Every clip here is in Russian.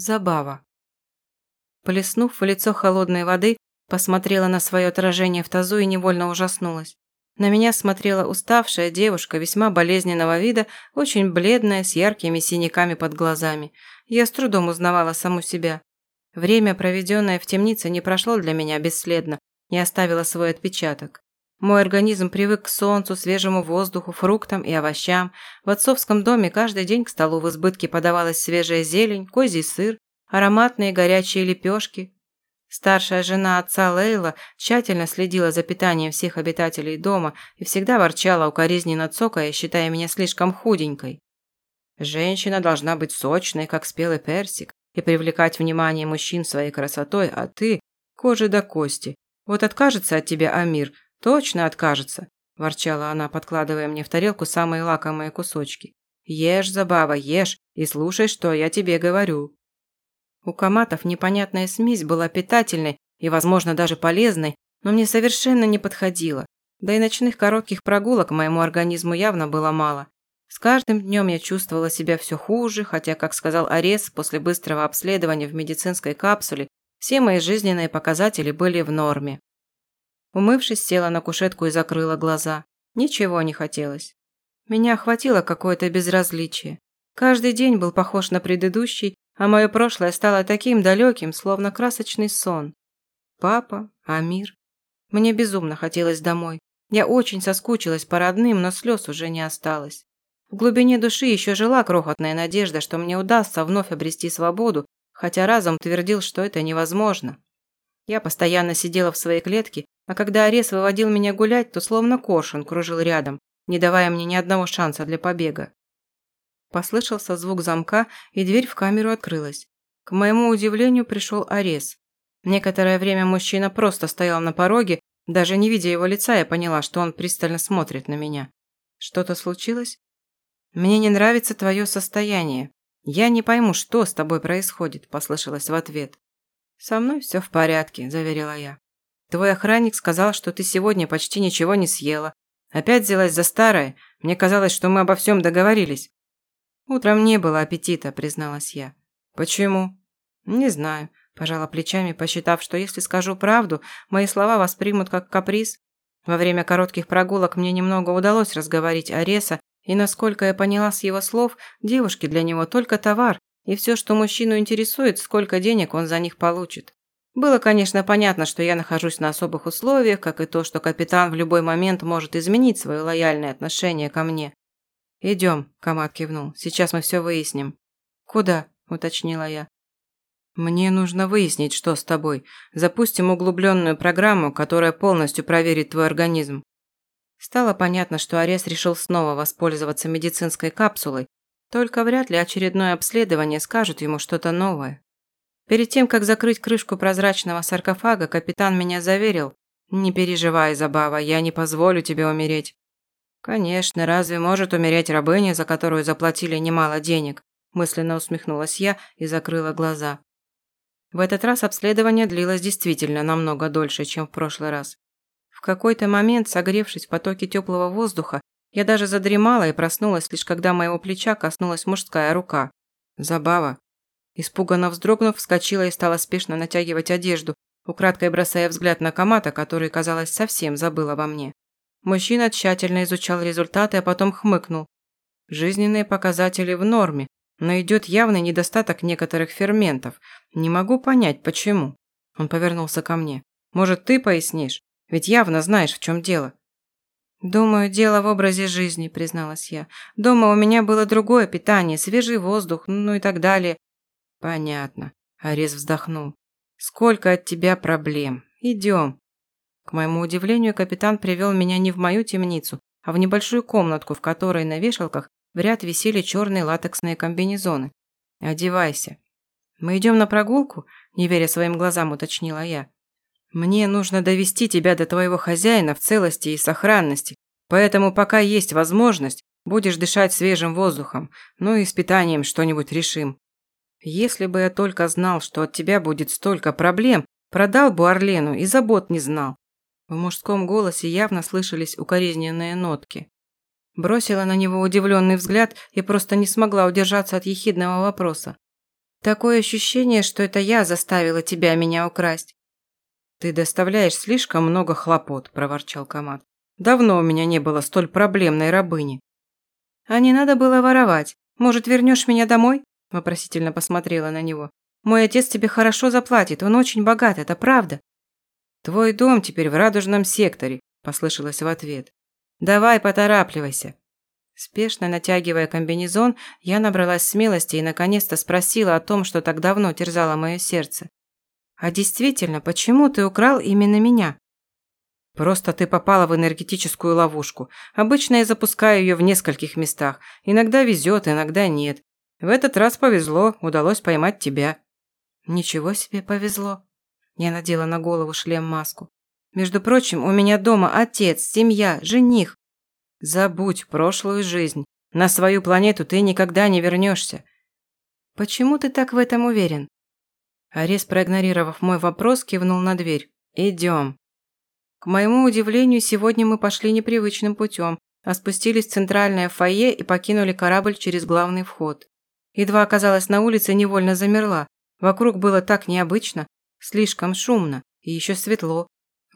Забава. Плеснув в лицо холодной воды, посмотрела на свое отражение в тазу и невольно ужаснулась. На меня смотрела уставшая девушка весьма болезненного вида, очень бледная, с яркими синяками под глазами. Я с трудом узнавала саму себя. Время, проведенное в темнице, не прошло для меня бесследно, не оставило свой отпечаток. Мой организм привык к солнцу, свежему воздуху, фруктам и овощам. В отцовском доме каждый день к столу в избытке подавалась свежая зелень, козий сыр, ароматные горячие лепешки. Старшая жена отца Лейла тщательно следила за питанием всех обитателей дома и всегда ворчала укоризненно цокая, считая меня слишком худенькой. Женщина должна быть сочной, как спелый персик, и привлекать внимание мужчин своей красотой, а ты – кожи до кости. Вот откажется от тебя Амир, точно откажется, ворчала она, подкладывая мне в тарелку самые лакомые кусочки. Ешь, Забава, ешь и слушай, что я тебе говорю. У каматов непонятная смесь была питательной и, возможно, даже полезной, но мне совершенно не подходила. Да и ночных коротких прогулок моему организму явно было мало. С каждым днем я чувствовала себя все хуже, хотя, как сказал Арес, после быстрого обследования в медицинской капсуле все мои жизненные показатели были в норме. Умывшись, села на кушетку и закрыла глаза. Ничего не хотелось. Меня охватило какое-то безразличие. Каждый день был похож на предыдущий, а мое прошлое стало таким далеким, словно красочный сон. Папа, Амир. Мне безумно хотелось домой. Я очень соскучилась по родным, но слез уже не осталось. В глубине души еще жила крохотная надежда, что мне удастся вновь обрести свободу, хотя разум твердил, что это невозможно. Я постоянно сидела в своей клетке, а когда Арес выводил меня гулять, то словно коршун кружил рядом, не давая мне ни одного шанса для побега. Послышался звук замка, и дверь в камеру открылась. К моему удивлению пришел Арес. Некоторое время мужчина просто стоял на пороге, даже не видя его лица, я поняла, что он пристально смотрит на меня. Что-то случилось? «Мне не нравится твое состояние. Я не пойму, что с тобой происходит», – послышалось в ответ. «Со мной все в порядке», – заверила я. «Твой охранник сказал, что ты сегодня почти ничего не съела. Опять взялась за старое. Мне казалось, что мы обо всем договорились». «Утром не было аппетита», – призналась я. «Почему?» «Не знаю», – пожала плечами, посчитав, что если скажу правду, мои слова воспримут как каприз. Во время коротких прогулок мне немного удалось разговорить Ареса, и насколько я поняла с его слов, девушки для него только товар, и все, что мужчину интересует, сколько денег он за них получит. Было, конечно, понятно, что я нахожусь на особых условиях, как и то, что капитан в любой момент может изменить свое лояльное отношение ко мне. «Идем», – Камат кивнул, – «сейчас мы все выясним». «Куда?» – уточнила я. «Мне нужно выяснить, что с тобой. Запустим углубленную программу, которая полностью проверит твой организм. Стало понятно, что Арес решил снова воспользоваться медицинской капсулой, только вряд ли очередное обследование скажет ему что-то новое. Перед тем, как закрыть крышку прозрачного саркофага, капитан меня заверил, «Не переживай, Забава, я не позволю тебе умереть». «Конечно, разве может умереть рабыня, за которую заплатили немало денег?» мысленно усмехнулась я и закрыла глаза. В этот раз обследование длилось действительно намного дольше, чем в прошлый раз. В какой-то момент, согревшись в потоке теплого воздуха, я даже задремала и проснулась, лишь когда моего плеча коснулась мужская рука. Забава. Испуганно вздрогнув, вскочила и стала спешно натягивать одежду, украдкой бросая взгляд на Камата, который, казалось, совсем забыл обо мне. Мужчина тщательно изучал результаты, а потом хмыкнул. Жизненные показатели в норме, но идет явный недостаток некоторых ферментов. Не могу понять, почему. Он повернулся ко мне. Может, ты пояснишь? Ведь явно знаешь, в чем дело». «Думаю, дело в образе жизни», – призналась я. «Дома у меня было другое питание, свежий воздух, ну и так далее». «Понятно», – Арес вздохнул. «Сколько от тебя проблем. Идем». К моему удивлению, капитан привел меня не в мою темницу, а в небольшую комнатку, в которой на вешалках в ряд висели черные латексные комбинезоны. «Одевайся». «Мы идем на прогулку?» – не веря своим глазам, уточнила я. Мне нужно довести тебя до твоего хозяина в целости и сохранности, поэтому пока есть возможность, будешь дышать свежим воздухом, ну и с питанием что-нибудь решим. Если бы я только знал, что от тебя будет столько проблем, продал бы Орлену и забот не знал. В мужском голосе явно слышались укоризненные нотки. Бросила на него удивленный взгляд и просто не смогла удержаться от ехидного вопроса. Такое ощущение, что это я заставила тебя меня украсть. Ты доставляешь слишком много хлопот, проворчал Камат. Давно у меня не было столь проблемной рабыни. А не надо было воровать. Может, вернешь меня домой? Вопросительно посмотрела на него. Мой отец тебе хорошо заплатит, он очень богат, это правда. Твой дом теперь в радужном секторе, послышалось в ответ. Давай, поторапливайся. Спешно натягивая комбинезон, я набралась смелости и наконец-то спросила о том, что так давно терзало мое сердце. «А действительно, почему ты украл именно меня?» «Просто ты попала в энергетическую ловушку. Обычно я запускаю ее в нескольких местах. Иногда везет, иногда нет. В этот раз повезло, удалось поймать тебя». «Ничего себе повезло». Я надела на голову шлем-маску. «Между прочим, у меня дома отец, семья, жених. Забудь прошлую жизнь. На свою планету ты никогда не вернешься. Почему ты так в этом уверен? Арес, проигнорировав мой вопрос, кивнул на дверь. Идем. К моему удивлению, сегодня мы пошли непривычным путем, а спустились в центральное фойе и покинули корабль через главный вход. Едва оказалась на улице, невольно замерла. Вокруг было так необычно, слишком шумно и еще светло,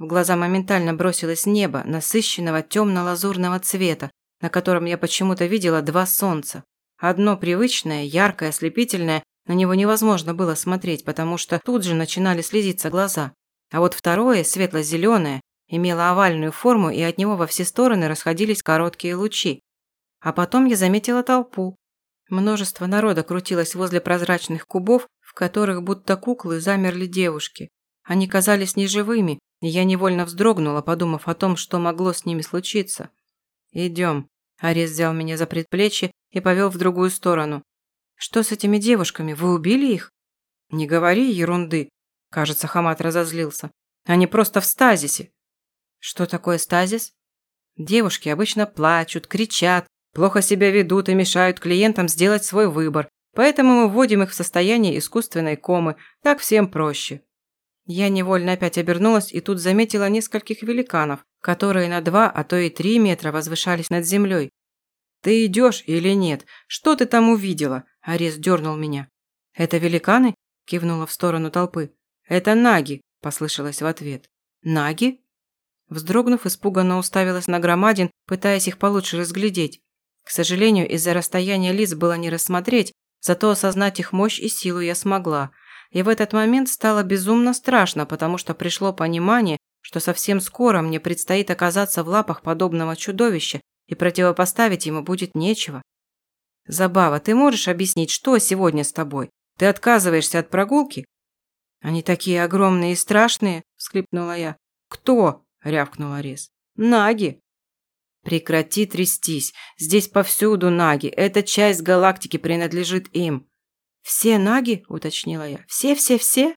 в глаза моментально бросилось небо, насыщенного темно-лазурного цвета, на котором я почему-то видела два солнца. Одно привычное, яркое, ослепительное, на него невозможно было смотреть, потому что тут же начинали слезиться глаза. А вот второе, светло-зеленое, имело овальную форму, и от него во все стороны расходились короткие лучи. А потом я заметила толпу. Множество народа крутилось возле прозрачных кубов, в которых будто куклы замерли девушки. Они казались неживыми, я невольно вздрогнула, подумав о том, что могло с ними случиться. «Идем». Арес взял меня за предплечье и повел в другую сторону. «Что с этими девушками? Вы убили их?» «Не говори ерунды», – кажется, Хамат разозлился. «Они просто в стазисе». «Что такое стазис?» «Девушки обычно плачут, кричат, плохо себя ведут и мешают клиентам сделать свой выбор, поэтому мы вводим их в состояние искусственной комы, так всем проще». Я невольно опять обернулась и тут заметила нескольких великанов, которые на два, а то и три метра возвышались над землей. «Ты идешь или нет? Что ты там увидела?» Арес дернул меня. «Это великаны?» – кивнула в сторону толпы. «Это наги», – послышалось в ответ. «Наги?» Вздрогнув, испуганно уставилась на громадин, пытаясь их получше разглядеть. К сожалению, из-за расстояния лиц было не рассмотреть, зато осознать их мощь и силу я смогла – и в этот момент стало безумно страшно, потому что пришло понимание, что совсем скоро мне предстоит оказаться в лапах подобного чудовища, и противопоставить ему будет нечего. «Забава, ты можешь объяснить, что сегодня с тобой? Ты отказываешься от прогулки?» «Они такие огромные и страшные», – всхлипнула я. «Кто?» – рявкнула Рез. «Наги». «Прекрати трястись. Здесь повсюду наги. Эта часть галактики принадлежит им. «Все наги?» – уточнила я. «Все-все-все?»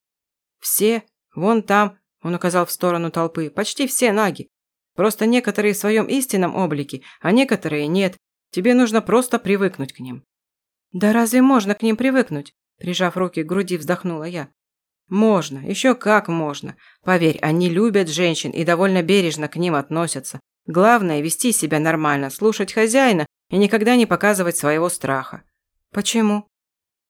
«Все. Вон там», – он указал в сторону толпы. «Почти все наги. Просто некоторые в своем истинном облике, а некоторые нет. Тебе нужно просто привыкнуть к ним». «Да разве можно к ним привыкнуть?» Прижав руки к груди, вздохнула я. «Можно, еще как можно. Поверь, они любят женщин и довольно бережно к ним относятся. Главное – вести себя нормально, слушать хозяина и никогда не показывать своего страха». «Почему?»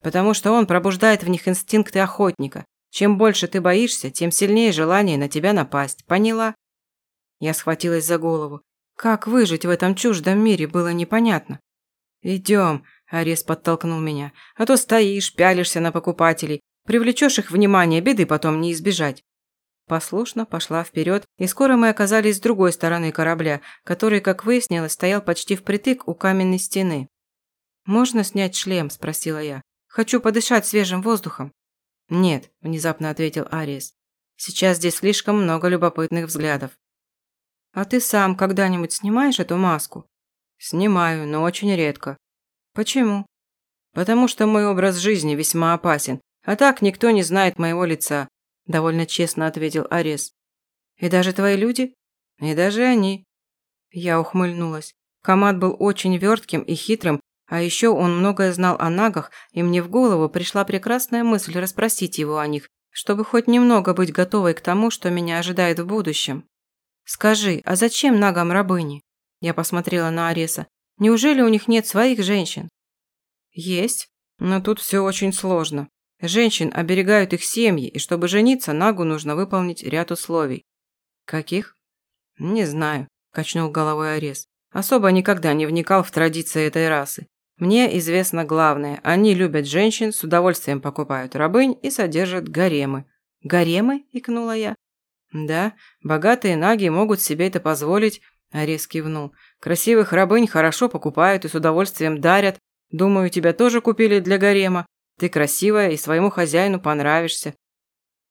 потому что он пробуждает в них инстинкты охотника. Чем больше ты боишься, тем сильнее желание на тебя напасть. Поняла?» Я схватилась за голову. Как выжить в этом чуждом мире, было непонятно. «Идем», – Арес подтолкнул меня. «А то стоишь, пялишься на покупателей. Привлечешь их внимание, беды потом не избежать». Послушно пошла вперед, и скоро мы оказались с другой стороны корабля, который, как выяснилось, стоял почти впритык у каменной стены. «Можно снять шлем?» – спросила я. Хочу подышать свежим воздухом». «Нет», – внезапно ответил Ариес. «Сейчас здесь слишком много любопытных взглядов». «А ты сам когда-нибудь снимаешь эту маску?» «Снимаю, но очень редко». «Почему?» «Потому что мой образ жизни весьма опасен, а так никто не знает моего лица», – довольно честно ответил Арес. «И даже твои люди?» «И даже они». Я ухмыльнулась. Камат был очень вертким и хитрым, а еще он многое знал о нагах, и мне в голову пришла прекрасная мысль расспросить его о них, чтобы хоть немного быть готовой к тому, что меня ожидает в будущем. «Скажи, а зачем нагам рабыни?» Я посмотрела на Ареса. «Неужели у них нет своих женщин?» «Есть, но тут все очень сложно. Женщин оберегают их семьи, и чтобы жениться, Нагу нужно выполнить ряд условий. Каких? Не знаю, качнул головой Арес. Особо никогда не вникал в традиции этой расы. Мне известно главное. Они любят женщин, с удовольствием покупают рабынь и содержат гаремы. Гаремы? икнула я. Да, богатые наги могут себе это позволить, Арес кивнул. Красивых рабынь хорошо покупают и с удовольствием дарят. Думаю, тебя тоже купили для гарема. Ты красивая и своему хозяину понравишься.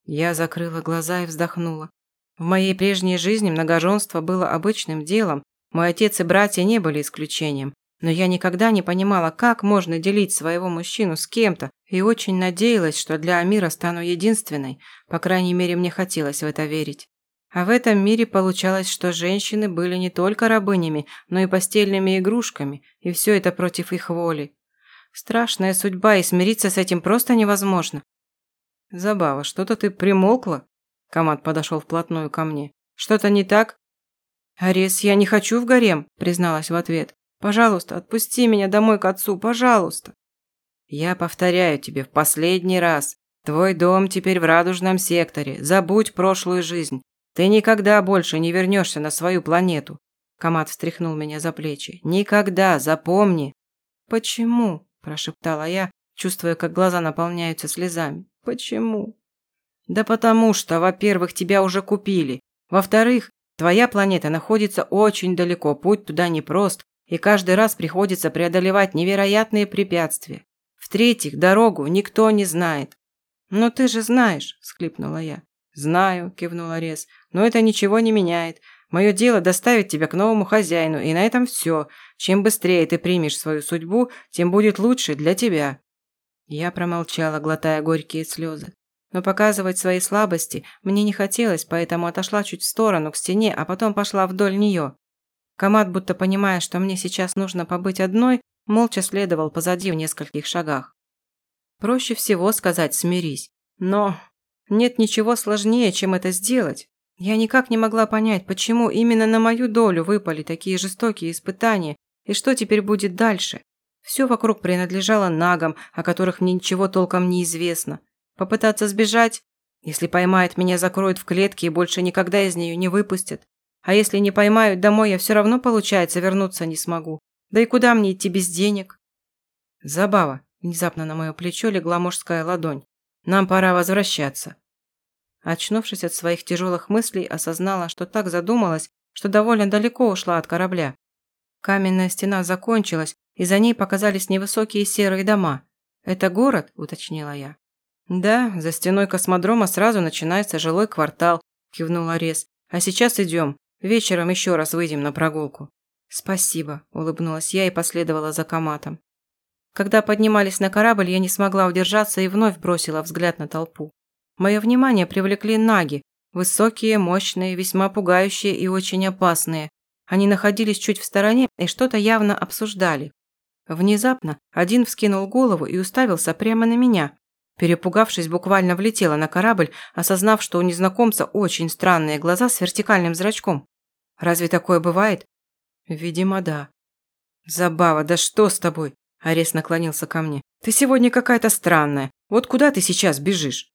Я закрыла глаза и вздохнула. В моей прежней жизни многоженство было обычным делом. Мой отец и братья не были исключением. Но я никогда не понимала, как можно делить своего мужчину с кем-то, и очень надеялась, что для Амира стану единственной. По крайней мере, мне хотелось в это верить. А в этом мире получалось, что женщины были не только рабынями, но и постельными игрушками, и все это против их воли. Страшная судьба, и смириться с этим просто невозможно. Забава, что-то ты примолкла? Камат подошел вплотную ко мне. Что-то не так? Арес, я не хочу в гарем, призналась в ответ. Пожалуйста, отпусти меня домой к отцу, пожалуйста. Я повторяю тебе в последний раз. Твой дом теперь в радужном секторе. Забудь прошлую жизнь. Ты никогда больше не вернешься на свою планету. Камат встряхнул меня за плечи. Никогда, запомни. Почему? Прошептала я, чувствуя, как глаза наполняются слезами. Почему? Да потому что, во-первых, тебя уже купили. Во-вторых, твоя планета находится очень далеко, путь туда непрост, и каждый раз приходится преодолевать невероятные препятствия. В-третьих, дорогу никто не знает. «Но ты же знаешь», – всхлипнула я. «Знаю», – кивнул Арес, – «но это ничего не меняет. Мое дело доставить тебя к новому хозяину, и на этом все. Чем быстрее ты примешь свою судьбу, тем будет лучше для тебя». Я промолчала, глотая горькие слезы. Но показывать свои слабости мне не хотелось, поэтому отошла чуть в сторону, к стене, а потом пошла вдоль нее. Камат, будто понимая, что мне сейчас нужно побыть одной, молча следовал позади в нескольких шагах. Проще всего сказать «смирись». Но нет ничего сложнее, чем это сделать. Я никак не могла понять, почему именно на мою долю выпали такие жестокие испытания, и что теперь будет дальше. Все вокруг принадлежало нагам, о которых мне ничего толком не известно. Попытаться сбежать? Если поймают, меня закроют в клетке и больше никогда из нее не выпустят. А если не поймают, домой я все равно, получается, вернуться не смогу. Да и куда мне идти без денег? Забава. Внезапно на мое плечо легла мужская ладонь. Нам пора возвращаться. Очнувшись от своих тяжелых мыслей, осознала, что так задумалась, что довольно далеко ушла от корабля. Каменная стена закончилась, и за ней показались невысокие серые дома. «Это город?» – уточнила я. «Да, за стеной космодрома сразу начинается жилой квартал», – кивнул Арес. «А сейчас идем. Вечером еще раз выйдем на прогулку». «Спасибо», – улыбнулась я и последовала за коматом. Когда поднимались на корабль, я не смогла удержаться и вновь бросила взгляд на толпу. Мое внимание привлекли наги, высокие, мощные, весьма пугающие и очень опасные. Они находились чуть в стороне и что-то явно обсуждали. Внезапно один вскинул голову и уставился прямо на меня. Перепугавшись, буквально влетела на корабль, осознав, что у незнакомца очень странные глаза с вертикальным зрачком. Разве такое бывает? Видимо, да. Забава, да что с тобой? Арес наклонился ко мне. Ты сегодня какая-то странная. Вот куда ты сейчас бежишь?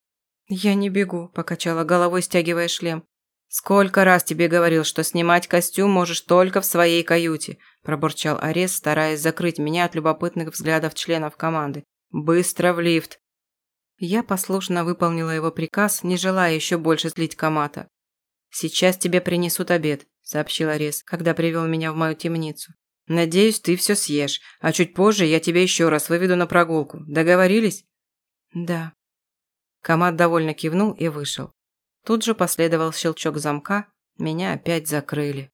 «Я не бегу», – покачала головой, стягивая шлем. «Сколько раз тебе говорил, что снимать костюм можешь только в своей каюте», – пробурчал Арес, стараясь закрыть меня от любопытных взглядов членов команды. «Быстро в лифт!» Я послушно выполнила его приказ, не желая еще больше злить Камата. «Сейчас тебе принесут обед», – сообщил Арес, когда привел меня в мою темницу. «Надеюсь, ты все съешь, а чуть позже я тебя еще раз выведу на прогулку. Договорились?» «Да», Камат довольно кивнул и вышел. Тут же последовал щелчок замка, меня опять закрыли.